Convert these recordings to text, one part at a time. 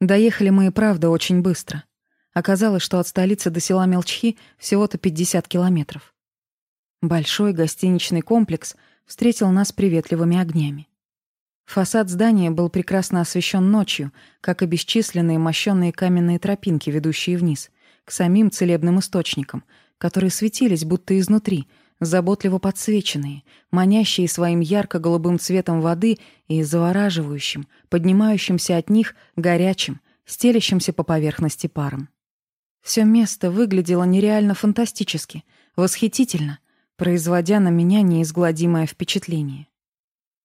Доехали мы и правда очень быстро. Оказалось, что от столицы до села Мелчхи всего-то 50 километров. Большой гостиничный комплекс встретил нас приветливыми огнями. Фасад здания был прекрасно освещен ночью, как и бесчисленные мощенные каменные тропинки, ведущие вниз, к самим целебным источникам, которые светились будто изнутри — заботливо подсвеченные, манящие своим ярко-голубым цветом воды и завораживающим, поднимающимся от них горячим, стелящимся по поверхности паром. Все место выглядело нереально фантастически, восхитительно, производя на меня неизгладимое впечатление.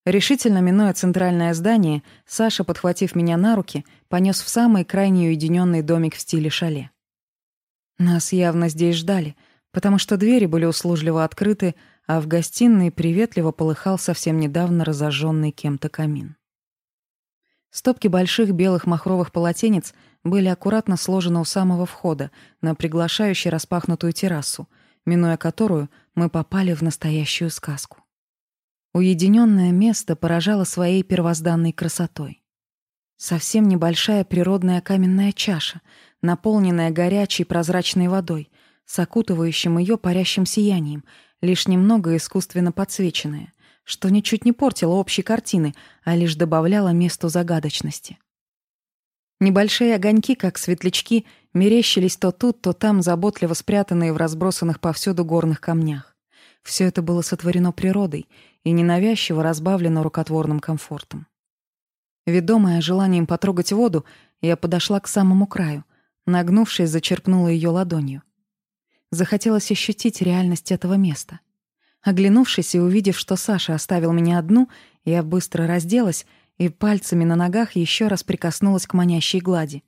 Решительно минуя центральное здание, Саша, подхватив меня на руки, понес в самый крайне уединенный домик в стиле шале. Нас явно здесь ждали — потому что двери были услужливо открыты, а в гостиной приветливо полыхал совсем недавно разожженный кем-то камин. Стопки больших белых махровых полотенец были аккуратно сложены у самого входа на приглашающей распахнутую террасу, минуя которую мы попали в настоящую сказку. Уединенное место поражало своей первозданной красотой. Совсем небольшая природная каменная чаша, наполненная горячей прозрачной водой — с окутывающим ее парящим сиянием, лишь немного искусственно подсвеченное, что ничуть не портило общей картины, а лишь добавляло месту загадочности. Небольшие огоньки, как светлячки, мерещились то тут, то там, заботливо спрятанные в разбросанных повсюду горных камнях. Все это было сотворено природой и ненавязчиво разбавлено рукотворным комфортом. Ведомая желанием потрогать воду, я подошла к самому краю, нагнувшись, зачерпнула ее ладонью — Захотелось ощутить реальность этого места. Оглянувшись и увидев, что Саша оставил меня одну, я быстро разделась и пальцами на ногах еще раз прикоснулась к манящей глади,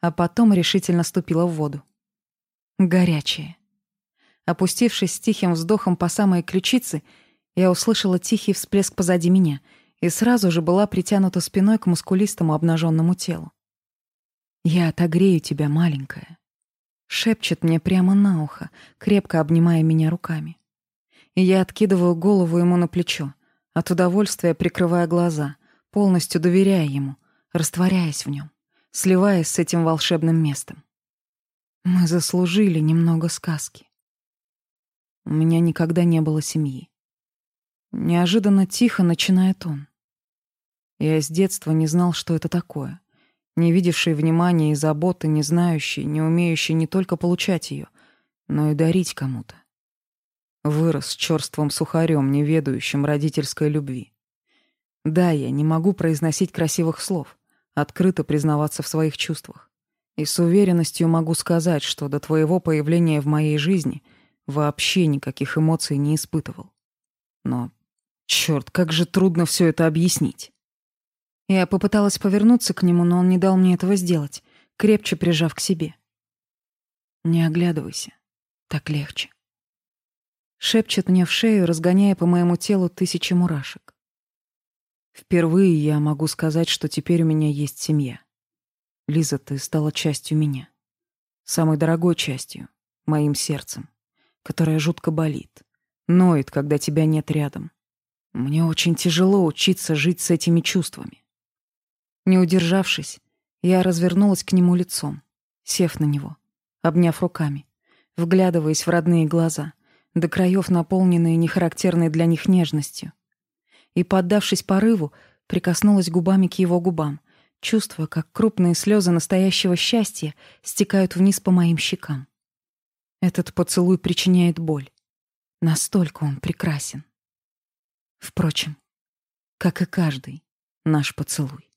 а потом решительно ступила в воду. Горячее. Опустившись с тихим вздохом по самой ключице, я услышала тихий всплеск позади меня и сразу же была притянута спиной к мускулистому обнаженному телу. «Я отогрею тебя, маленькая» шепчет мне прямо на ухо, крепко обнимая меня руками. И я откидываю голову ему на плечо, от удовольствия прикрывая глаза, полностью доверяя ему, растворяясь в нем, сливаясь с этим волшебным местом. Мы заслужили немного сказки. У меня никогда не было семьи. Неожиданно тихо начинает он. Я с детства не знал, что это такое — не видевший внимания и заботы, не знающий, не умеющий не только получать ее, но и дарить кому-то. Вырос черствым сухарем, не ведающим родительской любви. Да, я не могу произносить красивых слов, открыто признаваться в своих чувствах. И с уверенностью могу сказать, что до твоего появления в моей жизни вообще никаких эмоций не испытывал. Но, черт, как же трудно все это объяснить. Я попыталась повернуться к нему, но он не дал мне этого сделать, крепче прижав к себе. «Не оглядывайся. Так легче». Шепчет мне в шею, разгоняя по моему телу тысячи мурашек. Впервые я могу сказать, что теперь у меня есть семья. Лиза, ты стала частью меня. Самой дорогой частью, моим сердцем, которое жутко болит, ноет, когда тебя нет рядом. Мне очень тяжело учиться жить с этими чувствами. Не удержавшись, я развернулась к нему лицом, сев на него, обняв руками, вглядываясь в родные глаза, до краев наполненные нехарактерной для них нежностью. И, поддавшись порыву, прикоснулась губами к его губам, чувствуя, как крупные слезы настоящего счастья стекают вниз по моим щекам. Этот поцелуй причиняет боль. Настолько он прекрасен. Впрочем, как и каждый наш поцелуй.